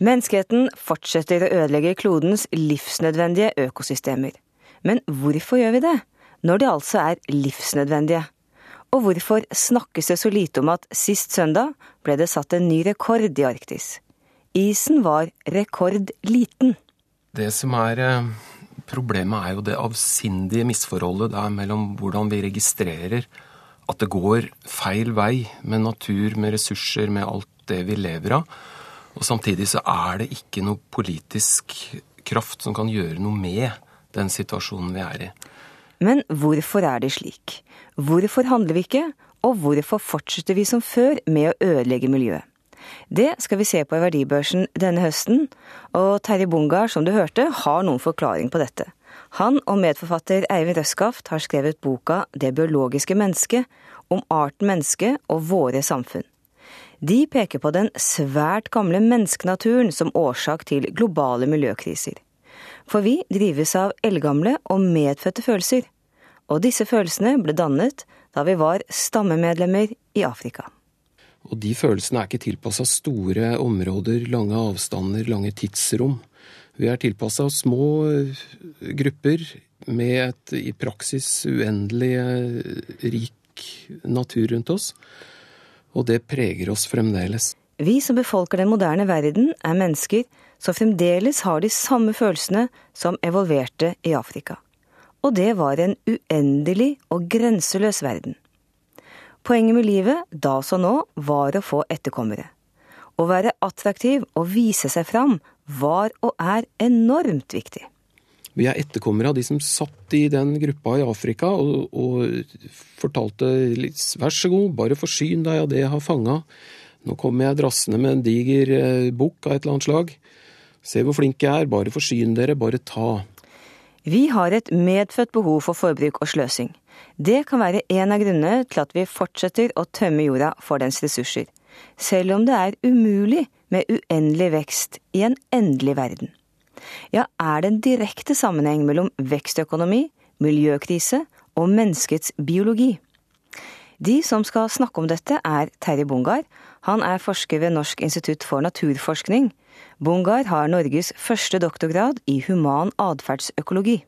Menneskeheten fortsetter å ødelegge klodens livsnødvendige økosystemer. Men hvorfor gjør vi det, når de altså er livsnødvendige? Og hvorfor snakkes det så lite om at sist søndag ble det satt en ny rekord i Arktis? Isen var rekordliten. Det som er eh, problemet, er jo det avsindige misforholdet der mellom hvordan vi registrerer at det går feil vei med natur, med ressurser, med alt det vi lever av. Og samtidig så er det ikke noe politisk kraft som kan gjøre noe med den situasjonen vi er i. Men hvorfor er det slik? Hvorfor handler vi ikke? Og hvorfor fortsetter vi som før med å ødelegge miljøet? Det skal vi se på i Verdibørsen denne høsten, og Terje Bungar, som du hørte, har noen forklaring på dette. Han og medforfatter Eivind Røskaft har skrevet boka Det biologiske mennesket, om arten menneske og våre samfunn. De peker på den svært gamle menneskenaturen som årsak til globale miljøkriser. For vi drives av eldgamle og medfødte følelser. Og disse følelsene ble dannet da vi var stammemedlemmer i Afrika. Og de følelsene er ikke tilpassa store områder, lange avstander, lange tidsrom. Vi er tilpassa små eh, grupper med et i praksis uendelig eh, rik natur rundt oss. Og det preger oss fremdeles. Vi som befolker den moderne verden, er mennesker som fremdeles har de samme følelsene som evolverte i Afrika. Og det var en uendelig og grenseløs verden. Poenget med livet, da som nå, var å få etterkommere. Å være attraktiv og vise seg fram var og er enormt viktig. Vi er etterkommere av de som satt i den gruppa i Afrika og, og fortalte vær så god, bare forsyn deg av det jeg har fanga. Nå kommer jeg drassende med en diger eh, bukk av et eller annet slag. Se hvor flink jeg er, bare forsyn dere, bare ta. Vi har et medfødt behov for forbruk og sløsing. Det kan være en av grunnene til at vi fortsetter å tømme jorda for dens ressurser, selv om det er umulig med uendelig vekst i en endelig verden. Ja, er det en direkte sammenheng mellom vekstøkonomi, miljøkrise og menneskets biologi? De som skal snakke om dette, er Terje Bungar. Han er forsker ved Norsk institutt for naturforskning. Bungar har Norges første doktorgrad i human atferdsøkologi.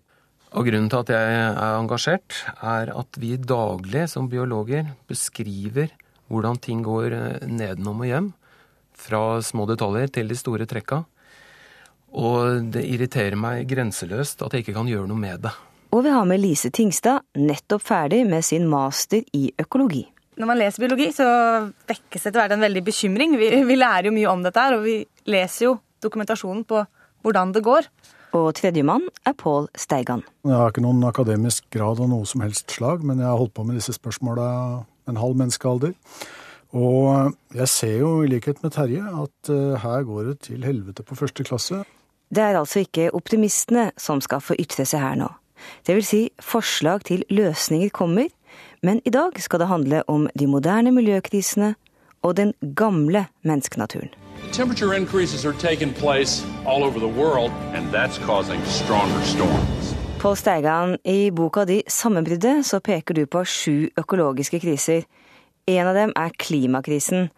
Og Grunnen til at jeg er engasjert, er at vi daglig som biologer beskriver hvordan ting går nedenom og hjem. Fra små detaljer til de store trekka. Og det irriterer meg grenseløst at jeg ikke kan gjøre noe med det. Og vi har med Lise Tingstad, nettopp ferdig med sin master i økologi. Når man leser biologi, så vekkes etter hvert en veldig bekymring. Vi, vi lærer jo mye om dette her, og vi leser jo dokumentasjonen på hvordan det går. Og tredjemann er Pål Steigan. Jeg har ikke noen akademisk grad av noe som helst slag, men jeg har holdt på med disse spørsmåla en halv menneskealder. Og jeg ser jo, i likhet med Terje, at uh, her går det til helvete på første klasse. Det er altså ikke optimistene som skal få ytre seg her nå. Det vil si, forslag til løsninger kommer, men i dag skal det handle om de moderne miljøkrisene og den gamle menneskenaturen. Temperature increases are taking place all over the world, and that's causing stronger storms. Pål Steigan, i boka di 'Sammenbruddet' så peker du på sju økologiske kriser. En av dem er klimakrisen.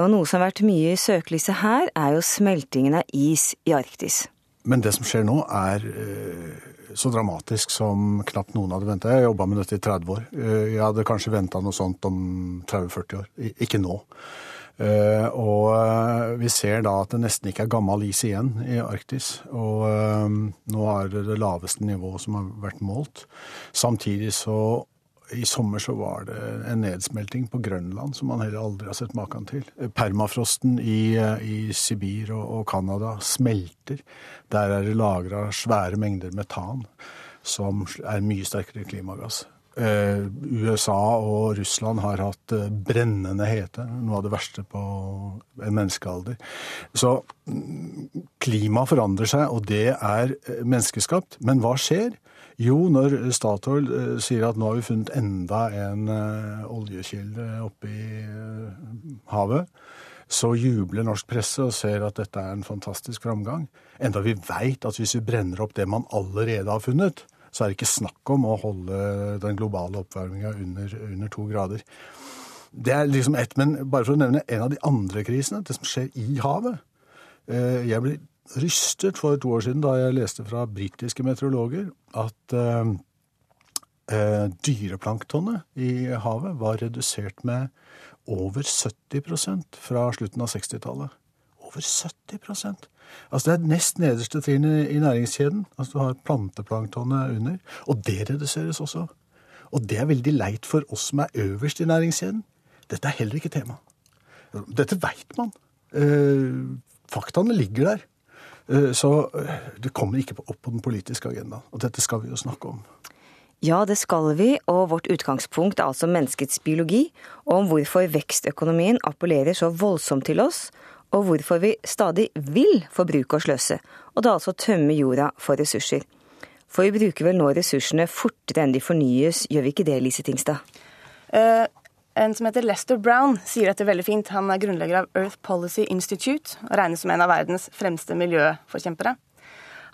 Og noe som har vært mye i søkelyset her, er jo smeltingen av is i Arktis. Men det som skjer nå, er eh, så dramatisk som knapt noen hadde venta. Jeg jobba med dette i 30 år. Eh, jeg hadde kanskje venta noe sånt om 30-40 år. Ikke nå. Uh, og vi ser da at det nesten ikke er gammel is igjen i Arktis. Og nå er det det laveste nivået som har vært målt. Samtidig så i sommer så var det en nedsmelting på Grønland som man heller aldri har sett maken til. Permafrosten i, i Sibir og Canada smelter. Der er det lagra svære mengder metan, som er mye sterkere klimagass. Eh, USA og Russland har hatt eh, brennende hete, noe av det verste på en menneskealder. Så mm, klimaet forandrer seg, og det er eh, menneskeskapt. Men hva skjer? Jo, når Statoil sier at nå har vi funnet enda en oljekilde oppe i havet, så jubler norsk presse og ser at dette er en fantastisk framgang. Enda vi veit at hvis vi brenner opp det man allerede har funnet, så er det ikke snakk om å holde den globale oppvarminga under, under, to grader. Det er liksom ett, men bare for å nevne en av de andre krisene, det som skjer i havet. Eh, jeg ble rystet for to år siden da jeg leste fra britiske meteorologer at eh, eh, dyreplanktonet i havet var redusert med over 70% fra slutten av 60-tallet. Over 70% Altså Det er nest nederste trinn i, næringskjeden. Altså Du har planteplanktonet under. Og det reduseres også. Og det er veldig leit for oss som er øverst i næringskjeden. Dette er heller ikke tema. Dette veit man. Eh, faktaene ligger der. Eh, så eh, det kommer ikke opp på den politiske agendaen. Og dette skal vi jo snakke om. Ja, det skal vi, og vårt utgangspunkt er altså menneskets biologi, og om hvorfor vekstøkonomien appellerer så voldsomt til oss, og hvorfor vi stadig vil forbruke og sløse, og da altså tømme jorda for ressurser. For vi bruker vel nå ressursene fortere enn de fornyes, gjør vi ikke det, Lise Tingstad? Uh, en som heter Lester Brown, sier dette veldig fint. Han er grunnlegger av Earth Policy Institute og regnes som en av verdens fremste miljøforkjempere.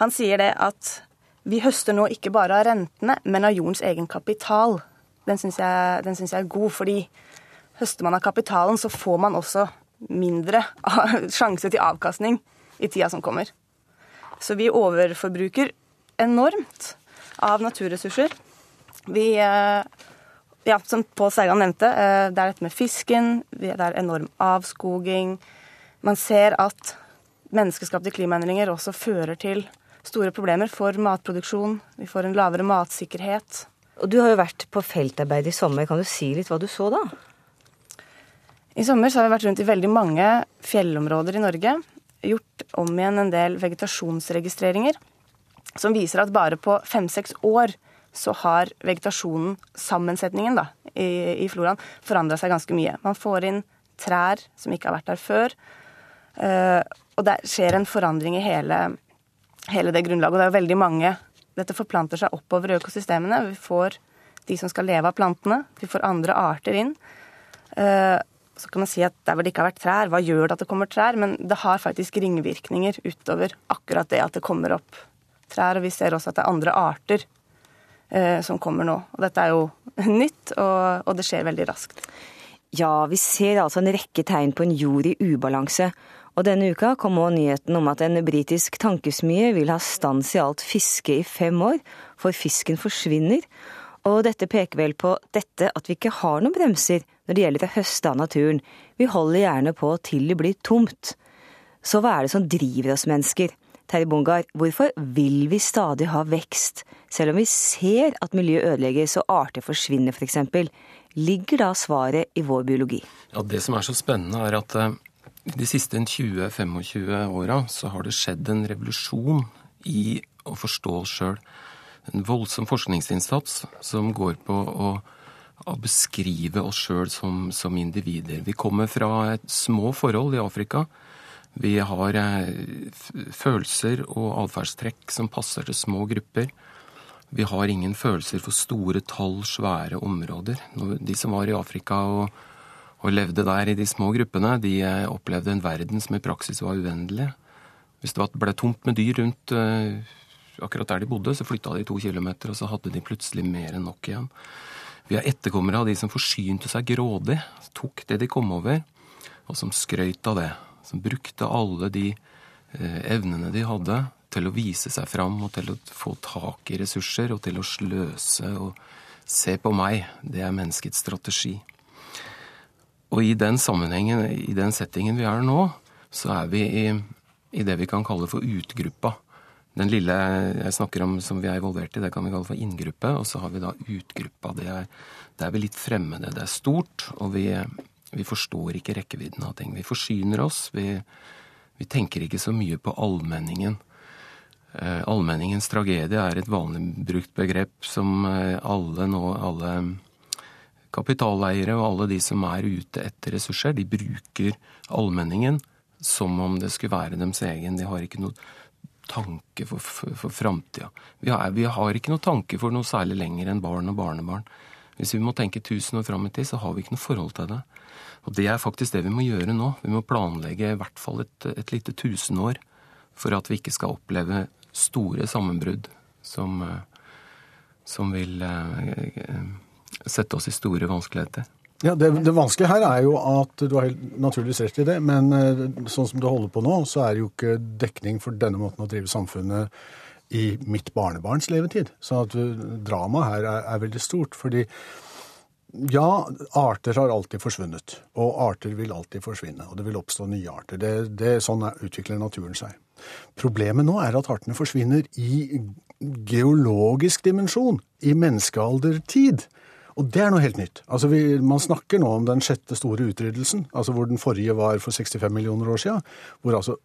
Han sier det at vi høster nå ikke bare av rentene, men av jordens egen kapital. Den syns jeg, jeg, er god, fordi høster man av kapitalen, så får man også mindre sjanse til avkastning i tida som kommer. Så vi overforbruker enormt av naturressurser. Vi eh, ja, Som Pål Seigan nevnte, eh, det er dette med fisken, det er enorm avskoging. Man ser at menneskeskapte klimaendringer også fører til store problemer for matproduksjon. Vi får en lavere matsikkerhet. Og Du har jo vært på feltarbeid i sommer. Kan du si litt hva du så da? I sommer så har vi vært rundt i veldig mange fjellområder i Norge. Gjort om igjen en del vegetasjonsregistreringer som viser at bare på fem-seks år så har vegetasjonen, sammensetningen da, i, i floraen, forandra seg ganske mye. Man får inn trær som ikke har vært der før. Uh, og det skjer en forandring i hele, hele det grunnlaget. Og det er jo veldig mange Dette forplanter seg oppover i økosystemene. Vi får de som skal leve av plantene. Vi får andre arter inn. Uh, så kan man si at der hvor det ikke har vært trær, hva gjør det at det kommer trær? Men det har faktisk ringvirkninger utover akkurat det at det kommer opp trær. Og vi ser også at det er andre arter som kommer nå. Og dette er jo nytt, og, og det skjer veldig raskt. Ja, vi ser altså en rekke tegn på en jord i ubalanse. Og denne uka kom òg nyheten om at en britisk tankesmie vil ha stans i alt fiske i fem år, for fisken forsvinner. Og dette peker vel på dette at vi ikke har noen bremser når det gjelder å høste av naturen. Vi holder gjerne på til det blir tomt. Så hva er det som driver oss mennesker? Terje Bungar, hvorfor vil vi stadig ha vekst, selv om vi ser at miljøet ødelegges og arter forsvinner f.eks.? Ligger da svaret i vår biologi? Ja, Det som er så spennende, er at eh, de siste 20-25 åra så har det skjedd en revolusjon i å forstå oss sjøl. En voldsom forskningsinnsats som går på å, å beskrive oss sjøl som, som, individer. Vi kommer fra et små forhold i Afrika. Vi har eh, følelser og atferdstrekk som passer til små grupper. Vi har ingen følelser for store tall, svære områder. De som var i Afrika og og levde der i de små gruppene, de eh, opplevde en verden som i praksis var uendelig. Hvis det ble tomt med dyr rundt uh, akkurat der de bodde, så flytta de to kilometer, og så hadde de plutselig mer enn nok igjen. Vi er etterkommere av de som forsynte seg grådig, tok det de kom over, og som skrøyt av det. Som brukte alle de uh, evnene de hadde til å vise seg fram og til å få tak i ressurser og til å sløse og se på meg. Det er menneskets strategi. Og i den sammenhengen, i den settingen vi er nå, så er vi i, i det vi kan kalle for utgruppa. Den lille jeg snakker om som vi er involvert i, det kan vi kalle for inngruppe. Og så har vi da utgruppa. Det er, det er vi litt fremmede. Det er stort, og vi, vi, forstår ikke rekkevidden av ting. Vi forsyner oss. Vi, vi tenker ikke så mye på allmenningen. Eh, allmenningens tragedie er et vanlig brukt begrep som eh, alle nå alle Kapitaleiere og alle de som er ute etter ressurser, de bruker allmenningen som om det skulle være deres egen. De har ikke noe tanke for, for, framtida. Vi, vi, har ikke noe tanke for noe særlig lenger enn barn og barnebarn. Hvis vi må tenke tusen år fram i tid, så har vi ikke noe forhold til det. Og det er faktisk det vi må gjøre nå. Vi må planlegge i hvert fall et, et lite tusenår for at vi ikke skal oppleve store sammenbrudd som, som vil eh, sette oss i store vanskeligheter. Ja, det, det, vanskelige her er jo at du har helt naturligvis rett i det, men eh, sånn som det holder på nå, så er det jo ikke dekning for denne måten å drive samfunnet i mitt barnebarns levetid. Så at dramaet her er, er veldig stort. fordi ja, arter har alltid forsvunnet, og arter vil alltid forsvinne. Og det vil oppstå nye arter. Det, det, sånn utvikler naturen seg. Problemet nå er at artene forsvinner i geologisk dimensjon, i menneskealdertid. Og det er noe helt nytt. Altså vi, Man snakker nå om den sjette store utryddelsen, altså hvor den forrige var for 65 millioner år siden. Hvor altså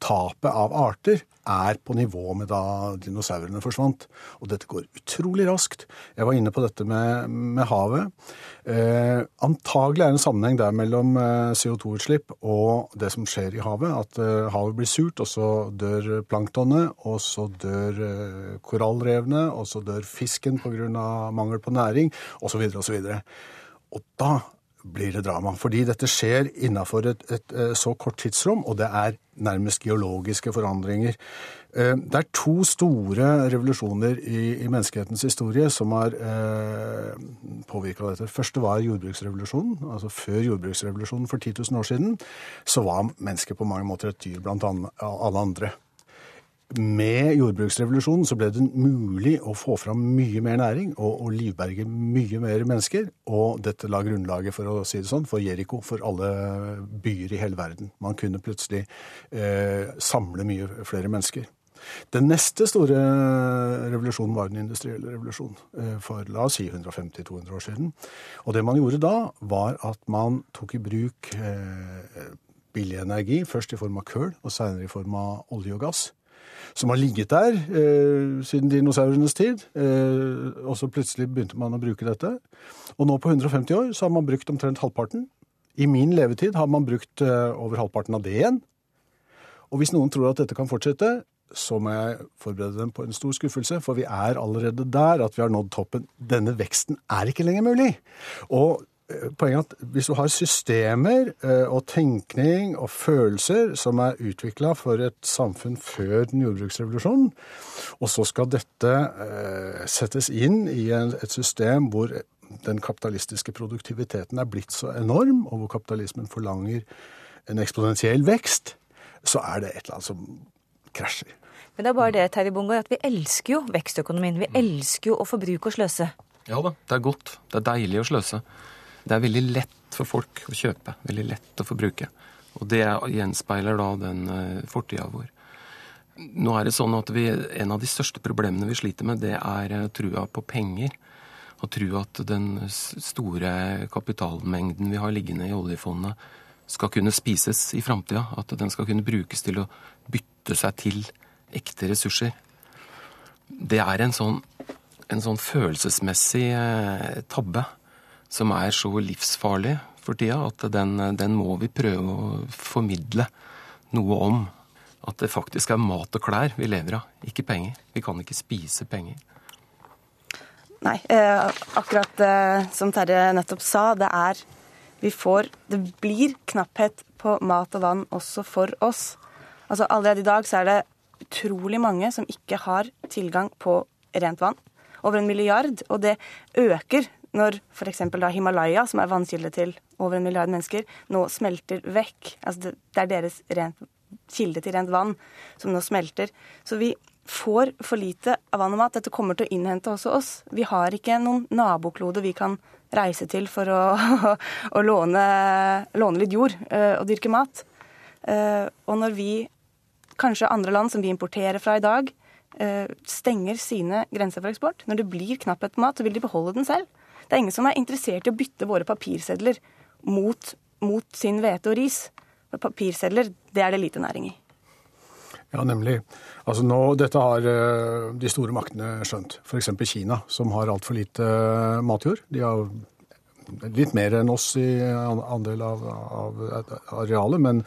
tapet av arter er på nivå med da dinosaurene forsvant. Og dette går utrolig raskt. Jeg var inne på dette med, med havet. Eh, antagelig er det en sammenheng der mellom eh, CO2-utslipp og det som skjer i havet. At eh, havet blir surt, og så dør planktonet, og så dør eh, korallrevene, og så dør fisken pga. mangel på næring, osv. osv. Og da blir det drama. Fordi dette skjer innafor et, et, et, eh, så kort tidsrom, og det er nærmest geologiske forandringer. Eh, det er to store revolusjoner i, i menneskehetens historie som har eh, påvirka dette. Første var jordbruksrevolusjonen. altså Før jordbruksrevolusjonen for 10 000 år siden så var mennesket på mange måter et dyr blant alle andre med jordbruksrevolusjonen så ble det mulig å få fram mye mer næring og, og livberge mye mer mennesker. Og dette la grunnlaget for å si det sånn, for Jeriko, for alle byer i hele verden. Man kunne plutselig eh, samle mye flere mennesker. Den neste store revolusjonen var den industrielle revolusjonen eh, for la oss si 150-200 år siden. Og det man gjorde da, var at man tok i bruk eh, billig energi, først i form av kull og senere i form av olje og gass som har ligget der eh, siden dinosaurenes tid. Eh, og så plutselig begynte man å bruke dette. Og nå på 150 år så har man brukt omtrent halvparten. I min levetid har man brukt eh, over halvparten av det igjen. Og hvis noen tror at dette kan fortsette, så må jeg forberede dem på en stor skuffelse, for vi er allerede der at vi har nådd toppen. Denne veksten er ikke lenger mulig. Og poenget at hvis du har systemer eh, og tenkning og følelser som er utvikla for et samfunn før den jordbruksrevolusjonen, og så skal dette eh, settes inn i et system hvor den kapitalistiske produktiviteten er blitt så enorm, og hvor kapitalismen forlanger en eksponentiell vekst, så er det et eller annet som krasjer. Men det er bare det, Terje Bungård, at vi elsker jo vekstøkonomien. Vi elsker jo å forbruke og sløse. Ja da, det er godt. Det er deilig å sløse. Det er veldig lett for folk å kjøpe. Veldig lett å forbruke. Og det gjenspeiler da den uh, fortida vår. Nå er det sånn at vi, En av de største problemene vi sliter med, det er uh, trua på penger. Og trua at den store kapitalmengden vi har liggende i oljefondet, skal kunne spises i framtida. At den skal kunne brukes til å bytte seg til ekte ressurser. Det er en sånn, en sånn følelsesmessig uh, tabbe som er så livsfarlig for tida at den, den, må vi prøve å formidle noe om. At det faktisk er mat og klær vi lever av, ikke penger. Vi kan ikke spise penger. Nei, eh, akkurat eh, som Terje nettopp sa, det er vi får Det blir knapphet på mat og vann også for oss. Altså Allerede i dag så er det utrolig mange som ikke har tilgang på rent vann. Over en milliard. Og det øker når f.eks. Himalaya, som er vannkilde til over en milliard mennesker, nå smelter vekk. Altså det, det er deres rent, kilde til rent vann som nå smelter. Så vi får for lite av vann og mat. Dette kommer til å innhente også oss. Vi har ikke noen naboklode vi kan reise til for å, å låne, låne, litt jord øh, og dyrke mat. Uh, og når vi, kanskje andre land som vi importerer fra i dag, uh, stenger sine grenser for eksport, når det blir knapphet på mat, så vil de beholde den selv. Det er ingen som er interessert i å bytte våre papirsedler mot, mot sin hvete og ris. Papirsedler, det er det lite næring i. Ja, nemlig. Altså nå, Dette har eh, de store maktene skjønt. F.eks. Kina, som har altfor lite eh, matjord. De har litt mer enn oss i andel av, av arealet, men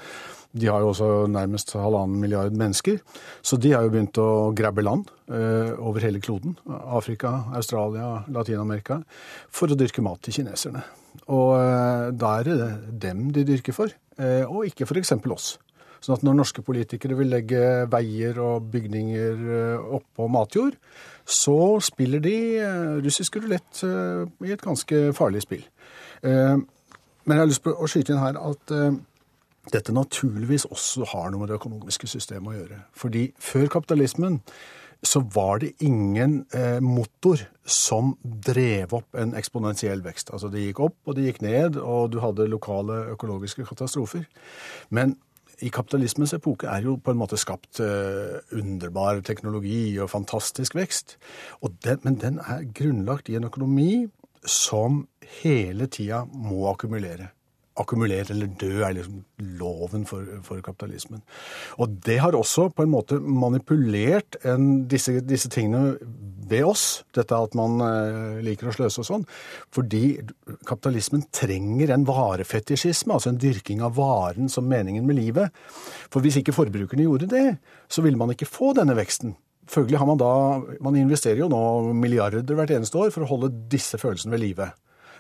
de har jo også nærmest halvannen milliard mennesker. Så de har jo begynt å grabbe land eh, over hele kloden. Afrika, Australia, Latin-Amerika. For å dyrke mat til kineserne. Og eh, da er det dem de dyrker for, eh, og ikke f.eks. oss. Sånn at når norske politikere vil legge veier og bygninger eh, oppå matjord, så spiller de eh, russisk rulett eh, i et ganske farlig spill. Men jeg har lyst til å skyte inn her at dette naturligvis også har noe med det økonomiske systemet å gjøre. Fordi før kapitalismen så var det ingen eh, motor som drev opp en eksponentiell vekst. Altså det gikk opp, og det gikk ned, og du hadde lokale økologiske katastrofer. Men i kapitalismens epoke er jo på en måte skapt eh, underbar teknologi og fantastisk vekst. Og den, men den er grunnlagt i en økonomi som hele tida må akkumulere akkumulere eller dø er liksom loven for, for, kapitalismen. Og det har også på en måte manipulert en, disse, disse, tingene ved oss, dette at man eh, liker å sløse og sånn, fordi kapitalismen trenger en varefetisjisme, altså en dyrking av varen som meningen med livet. For hvis ikke forbrukerne gjorde det, så ville man ikke få denne veksten. Følgelig har man da Man investerer jo nå milliarder hvert eneste år for å holde disse følelsene ved live.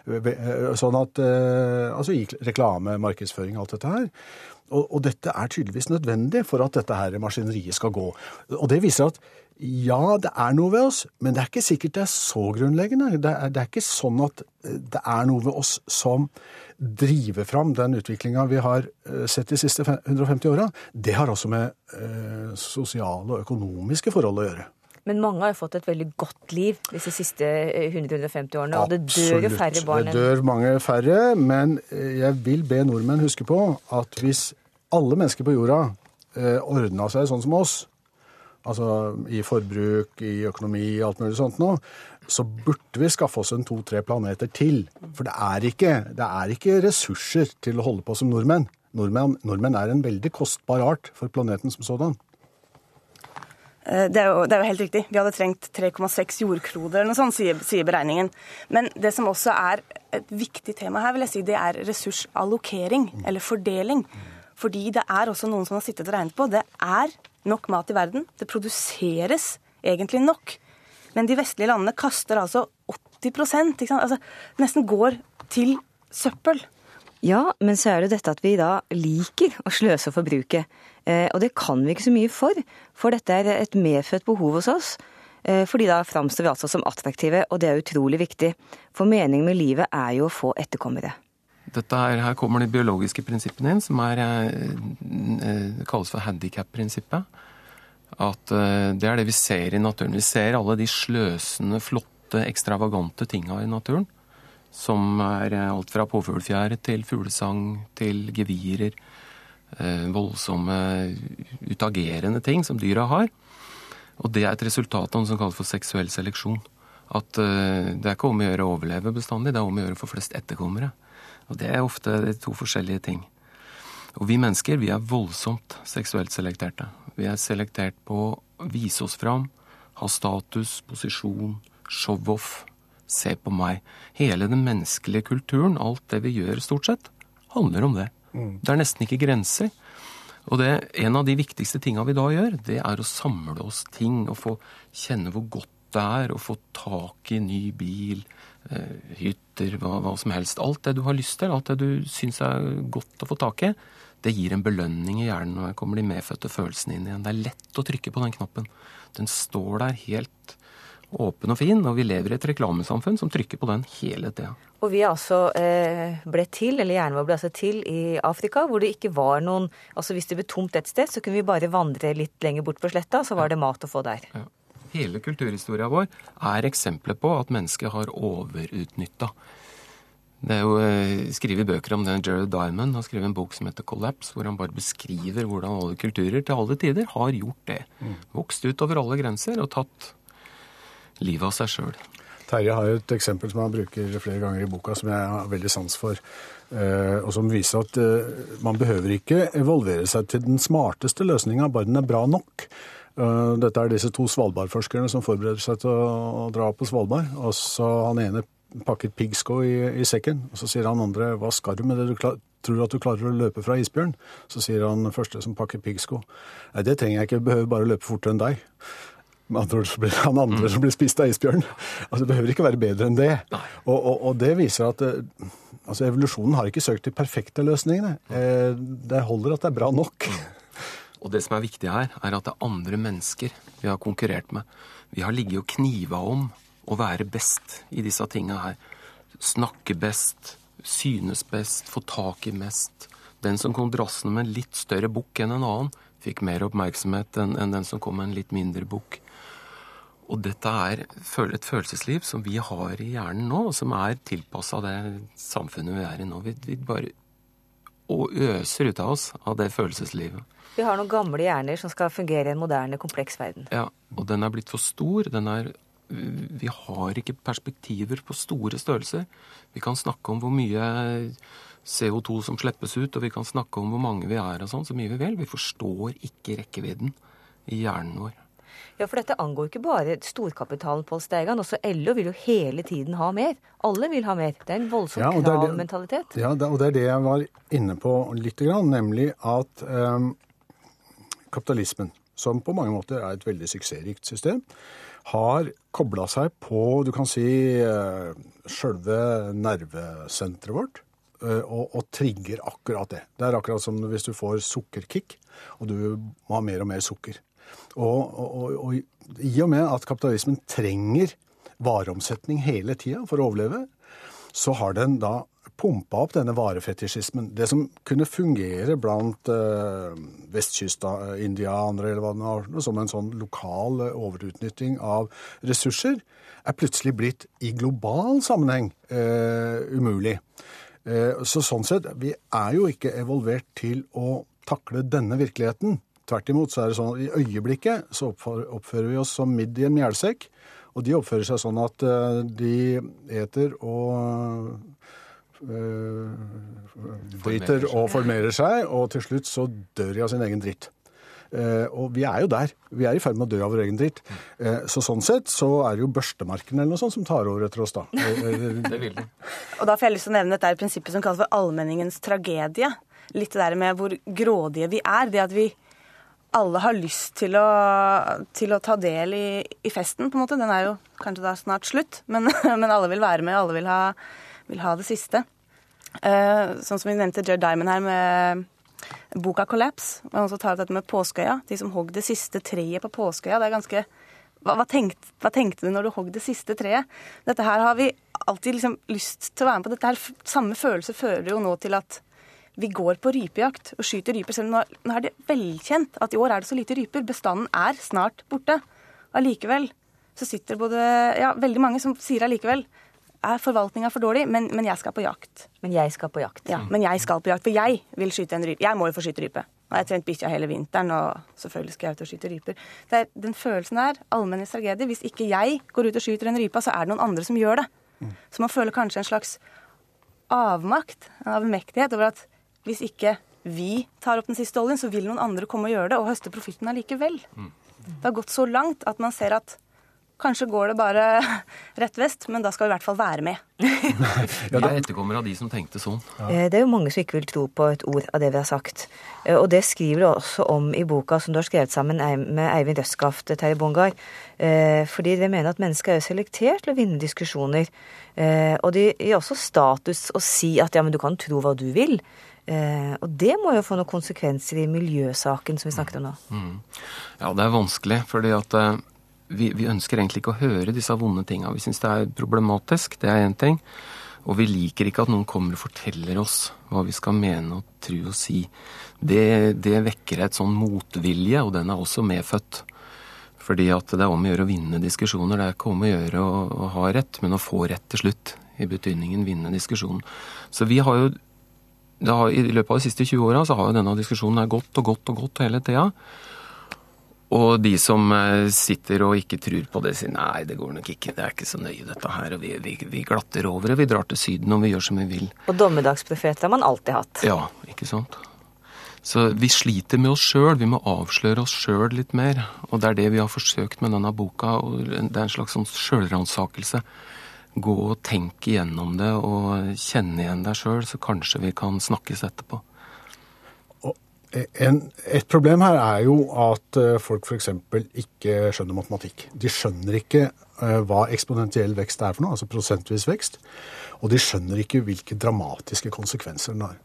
Eh, sånn at, eh, altså reklame, markedsføring, alt dette her. Og, og, dette er tydeligvis nødvendig for at dette her maskineriet skal gå. Og det viser at ja, det er noe ved oss, men det er ikke sikkert det er så grunnleggende. Det er, det er ikke sånn at eh, det er noe ved oss som driver fram den utviklinga vi har sett de siste 150 åra. Det har også med eh, sosiale og økonomiske forhold å gjøre. Men mange har jo fått et veldig godt liv disse siste 150 eh, årene. Og det dør jo færre barn enn Det dør mange færre, men eh, jeg vil be nordmenn huske på at hvis alle mennesker på jorda eh, ordna seg sånn som oss, altså i forbruk, i økonomi, alt mulig sånt nå, så burde vi skaffe oss en to-tre planeter til. For det er, ikke, det er, ikke, ressurser til å holde på som nordmenn. Nordmenn, nordmenn er en veldig kostbar art for planeten som sådan. Eh, det er, jo, det er, jo, helt riktig. Vi hadde trengt 3,6 jordkloder, eller noe sånt, sier, sier, beregningen. Men det som også er et viktig tema her, vil jeg si, det er ressursallokering, eller fordeling. Fordi det er også noen som har sittet og regnet på. Det er nok mat i verden. Det produseres egentlig nok. Men de vestlige landene kaster altså 80% altså, Nesten går til søppel. Ja, men så er det dette at vi da liker å sløse og forbruke. Eh, og det kan vi ikke så mye for, for dette er et medfødt behov hos oss. Eh, fordi da framstår vi altså som attraktive, og det er utrolig viktig. For meningen med livet er jo å få etterkommere. Dette her, her kommer de biologiske prinsippene inn, som er, eh, kalles for handikap-prinsippet. At det er det vi ser i naturen. Vi ser alle de sløsende, flotte, ekstravagante tinga i naturen. Som er alt fra påfuglfjær til fuglesang til gevirer Eh, voldsomme, utagerende ting som dyra har. Og det er et resultat av noe som kalles for seksuell seleksjon. At uh, det er ikke om å gjøre å overleve bestandig, det er om å gjøre få flest etterkommere. Og det er ofte to forskjellige ting. Og vi mennesker vi er voldsomt seksuelt selekterte. Vi er selektert på å vise oss fram, ha status, posisjon, show-off, se på meg. Hele den menneskelige kulturen, alt det vi gjør stort sett, handler om det. Det er nesten ikke grenser. Og det, En av de viktigste tinga vi da gjør, det er å samle oss ting og få kjenne hvor godt det er å få tak i ny bil, eh, hytter, hva, hva, som helst. Alt det du har lyst til, alt det du syns er godt å få tak i, det gir en belønning i hjernen. Og her kommer de medfødte følelsene inn igjen. Det er lett å trykke på den knappen. Den står der helt åpen og fin, og vi lever i et reklamesamfunn som trykker på den hele tida. Og vi altså eh, ble til, eller hjernen vår ble altså til i Afrika, hvor det ikke var noen Altså hvis det ble tomt et sted, så kunne vi bare vandre litt lenger bort på sletta, så var det mat å få der. Ja. Hele kulturhistoria vår er eksempler på at mennesket har overutnytta. Det er jo eh, skrevet bøker om det. Jared Diamond har skrevet en bok som heter 'Collapse', hvor han bare beskriver hvordan alle kulturer til alle tider har gjort det. Mm. Vokst ut over alle grenser og tatt livet av seg sjøl. Terje har et eksempel som han bruker flere ganger i boka, som jeg har veldig sans for. Eh, og som viser at eh, man behøver ikke evolvere seg til den smarteste løsninga, bare den er bra nok. Eh, dette er disse to Svalbard-forskerne som forbereder seg til å dra på Svalbard. og så Han ene pakket piggsko i, i, sekken, og så sier han andre 'hva skal du med det, du tror du at du klarer å løpe fra isbjørn?' Så sier han første som pakker piggsko 'nei, det trenger jeg ikke, jeg behøver bare løpe fortere enn deg' med andre ord så blir han andre som blir spist av isbjørn. Altså, Det behøver ikke være bedre enn det. Og, og, og, det viser at eh, altså, evolusjonen har ikke søkt de perfekte løsningene. Eh, det holder at det er bra nok. Og det som er viktig her, er at det er andre mennesker vi har konkurrert med. Vi har ligget og kniva om å være best i disse tinga her. Snakke best, synes best, få tak i mest. Den som kom drassende med en litt større bukk enn en annen, fikk mer oppmerksomhet enn den som kom med en litt mindre bukk. Og dette er et følelsesliv som vi har i hjernen nå, og som er tilpassa det samfunnet vi er i nå. Vi, vi bare og øser ut av oss av det følelseslivet. Vi har noen gamle hjerner som skal fungere i en moderne, kompleks verden. Ja, og den er blitt for stor. Den er Vi har ikke perspektiver på store størrelser. Vi kan snakke om hvor mye CO2 som slippes ut, og vi kan snakke om hvor mange vi er og sånn, så mye vi vil. Vi forstår ikke rekkevidden i hjernen vår. Ja, for dette angår ikke bare storkapitalen, Pål Steigan. Også LO vil jo hele tiden ha mer. Alle vil ha mer. Det er en voldsom ja, kravmentalitet. Ja, og det er det jeg var inne på litt, nemlig at um, kapitalismen, som på mange måter er et veldig suksessrikt system, har kobla seg på, du kan si, uh, sjølve nervesenteret vårt. Uh, og, og, trigger akkurat det. Det er akkurat som hvis du får sukkerkick, og du må ha mer og mer sukker. Og, og, og, i og med at kapitalismen trenger vareomsetning hele tida for å overleve, så har den da pumpa opp denne varefetisjismen. Det som kunne fungere blant eh, Vestkyst-indianere eller hva det var, som en sånn lokal eh, overutnytting av ressurser, er plutselig blitt i global sammenheng eh, umulig. Eh, så sånn sett, vi er jo ikke evolvert til å takle denne virkeligheten. Tvert imot så er det sånn at i øyeblikket så oppfører vi oss som midd i en mjælsekk. Og de oppfører seg sånn at eh, de eter og øh, driter og formerer seg, og til slutt så dør de av sin egen dritt. Uh, og vi er jo der. Vi er i ferd med å dø av vår egen dritt. Uh, så sånn sett så er det jo børstemarken eller noe sånt som tar over etter oss, da. det vil de. Og da får jeg lyst til å nevne dette prinsippet som kalles for allmenningens tragedie. Litt det der med hvor grådige vi er. Det at vi alle har lyst til å, til å ta del i, i, festen, på en måte. Den er jo kanskje da snart slutt, men, men alle vil være med, alle vil ha, vil ha det siste. Uh, sånn som vi nevnte Jared Diamond her med boka 'Collapse'. Og også tar dette med Påskeøya. De som hogg det siste treet på Påskeøya. Det er ganske hva, hva, tenkte, hva, tenkte, du når du hogg det siste treet? Dette her har vi alltid liksom lyst til å være med på. Dette her, Samme følelse fører jo nå til at vi går på rypejakt og skyter ryper. Selv om nå, er det velkjent at i år er det så lite ryper. Bestanden er snart borte. Allikevel så sitter både Ja, veldig mange som sier allikevel er forvaltninga for dårlig, men, men, jeg skal på jakt. Men jeg skal på jakt. Ja, men jeg skal på jakt, for jeg vil skyte en rype. Jeg må jo få skyte rype. Og jeg har trent bikkja hele vinteren, og selvfølgelig skal jeg ut og skyte ryper. Det er, den følelsen der, allmennes tragedie. Hvis ikke jeg går ut og skyter en rype, så er det noen andre som gjør det. Så man føler kanskje en slags avmakt, en avmektighet over at hvis ikke vi tar opp den siste oljen, så vil noen andre komme og gjøre det og høste profitten allikevel. Mm. Det har gått så langt at man ser at Kanskje går det bare rett vest, men da skal vi i hvert fall være med. ja, det etterkommer av de som tenkte sånn. Ja. Eh, det er jo mange som ikke vil tro på et ord av det vi har sagt. Eh, og det skriver du også om i boka som du har skrevet sammen med Eivind Røskaft, Terje Bongar. Eh, fordi vi mener at mennesker er jo selektert til å vinne diskusjoner. Og det gir også status å si at ja, men du kan tro hva du vil. Eh, og det må jo få noen konsekvenser i miljøsaken som vi snakket om nå. Mm. Ja, det er vanskelig, fordi at eh, vi, vi, ønsker egentlig ikke å høre disse vonde tinga. Vi syns det er problematisk, det er én ting. Og vi liker ikke at noen kommer og forteller oss hva vi skal mene og tro og si. Det, det vekker et sånn motvilje, og den er også medfødt. Fordi at det er om å gjøre å vinne diskusjoner. Det er ikke om å gjøre å, å ha rett, men å få rett til slutt. I betydningen vinne diskusjonen. Så vi har jo har, I løpet av de siste 20 åra så har jo denne diskusjonen gått og gått og gått hele tida. Og de som eh, sitter og ikke tror på det, sier nei, det går nok ikke, det er ikke så nøye dette her. Og vi, vi, vi glatter over det, vi drar til Syden og vi gjør som vi vil. Og dommedagsprofeter har man alltid hatt. Ja, ikke sant. Så vi sliter med oss sjøl, vi må avsløre oss sjøl litt mer. Og det er det vi har forsøkt med denne boka. og Det er en slags sånn sjølransakelse gå og tenke igjennom det og kjenne igjen deg sjøl, så kanskje vi kan snakkes etterpå. En, et problem her er jo at eh, folk f.eks. ikke skjønner matematikk. De skjønner ikke uh, hva eksponentiell vekst er for noe, altså prosentvis vekst. Og de skjønner ikke hvilke dramatiske konsekvenser den har.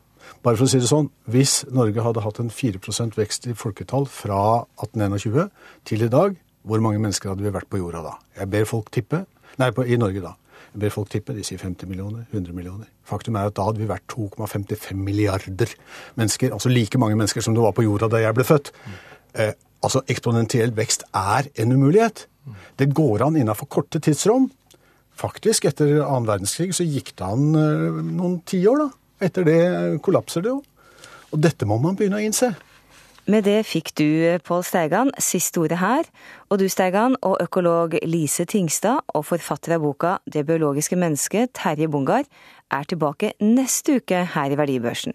Bare for å si det sånn, Hvis Norge hadde hatt en 4% vekst i folketall fra 1821 til i dag, hvor mange mennesker hadde vi vært på jorda da? Jeg ber folk tippe. Nei, på, i Norge da. Jeg ber folk tippe. De sier 50 millioner, 100 millioner. Faktum er at da hadde vi vært 2,55 milliarder mennesker. Altså like mange mennesker som det var på jorda da jeg ble født. Eh, altså Eksponentiell vekst er en umulighet. Det går an innenfor korte tidsrom. Faktisk, etter annen verdenskrig så gikk det an eh, noen tiår, da. Etter det kollapser det jo. Og dette må man begynne å innse. Med det fikk du, Pål Steigan, siste ordet her. Og du, Steigan, og økolog Lise Tingstad og forfatter av boka Det biologiske mennesket, Terje Bungar, er tilbake neste uke her i Verdibørsen.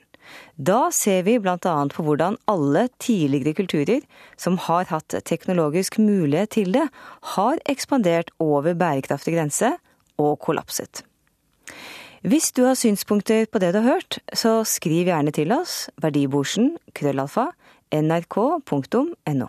Da ser vi annet på hvordan alle tidligere kulturer som har hatt teknologisk mulighet til det, har ekspandert over bærekraftig grense og kollapset. Hvis du har synspunkter på det du har hørt, så skriv gjerne til oss, verdiborsen, krøllalfa, nrk.no.